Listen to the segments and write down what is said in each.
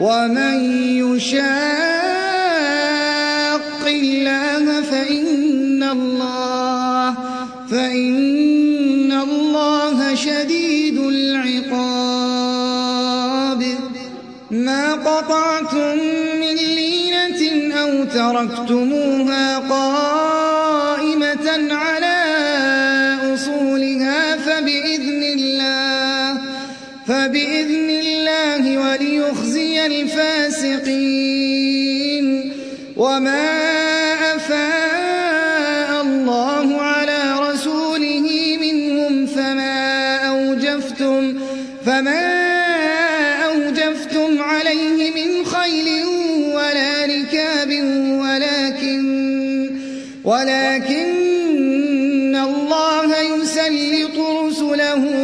ومن يشاق الله فإن الله فإن الله شديد العقاب ما قطعتم من لينة أو تركتموها قائمة وما أفاء الله على رسوله منهم فما أوجفتم فما أوجفتم عليه من خيل ولا ركاب ولكن ولكن الله يسلط رسله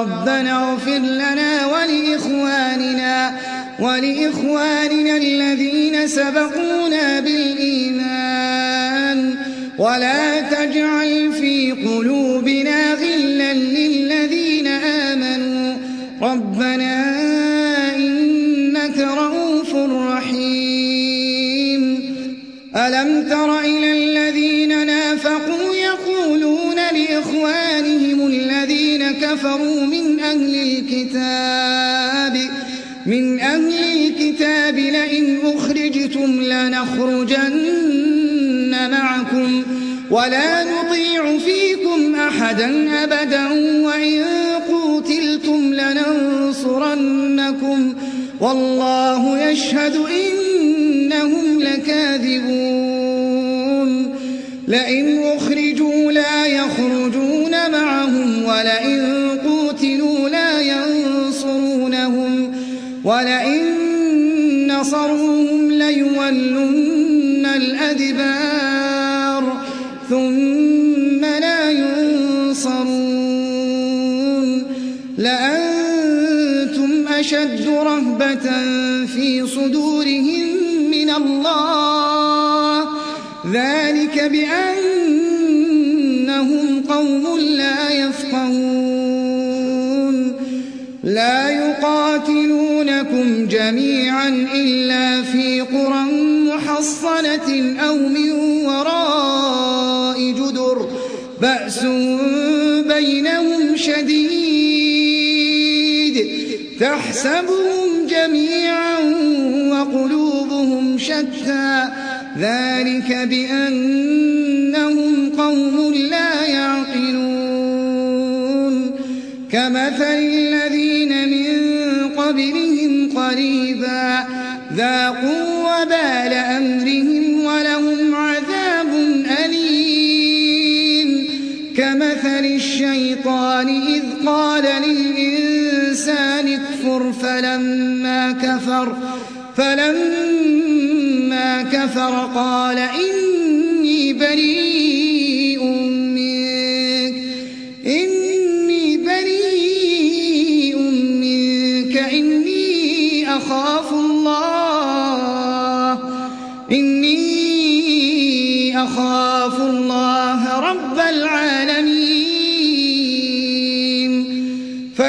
ربنا اغفر لنا ولإخواننا ولإخواننا الذين سبقونا بالإيمان. ولا تجعل في قلوبنا غلا للذين الكتاب. من أهل الكتاب لئن أخرجتم لنخرجن معكم ولا نطيع فيكم أحدا أبدا وإن قوتلتم لننصرنكم والله يشهد إنهم لكاذبون. لئن نصروهم ليولن الأدبار ثم لا ينصرون لأنتم أشد رهبة في صدورهم من الله ذلك بأنهم قوم لا يفقهون لا يقاتلونكم جميعا محصنة أو من وراء جدر بأس بينهم شديد تحسبهم جميعا وقلوبهم شتى ذلك بأنهم قوم لا يعقلون كمثل الذين من قبلهم قريبا ذاقوا وبال أمرهم ولهم عذاب أليم. كمثل الشيطان إذ قال للإنسان اكفر فلما كفر فلما كفر قال إني بريء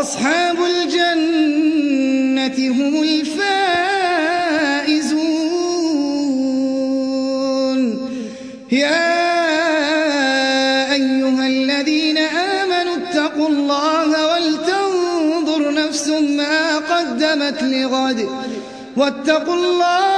أصحاب الجنة هم الفائزون. يا أيها الذين آمنوا اتقوا الله ولتنظر نفس ما قدمت لغد. واتقوا الله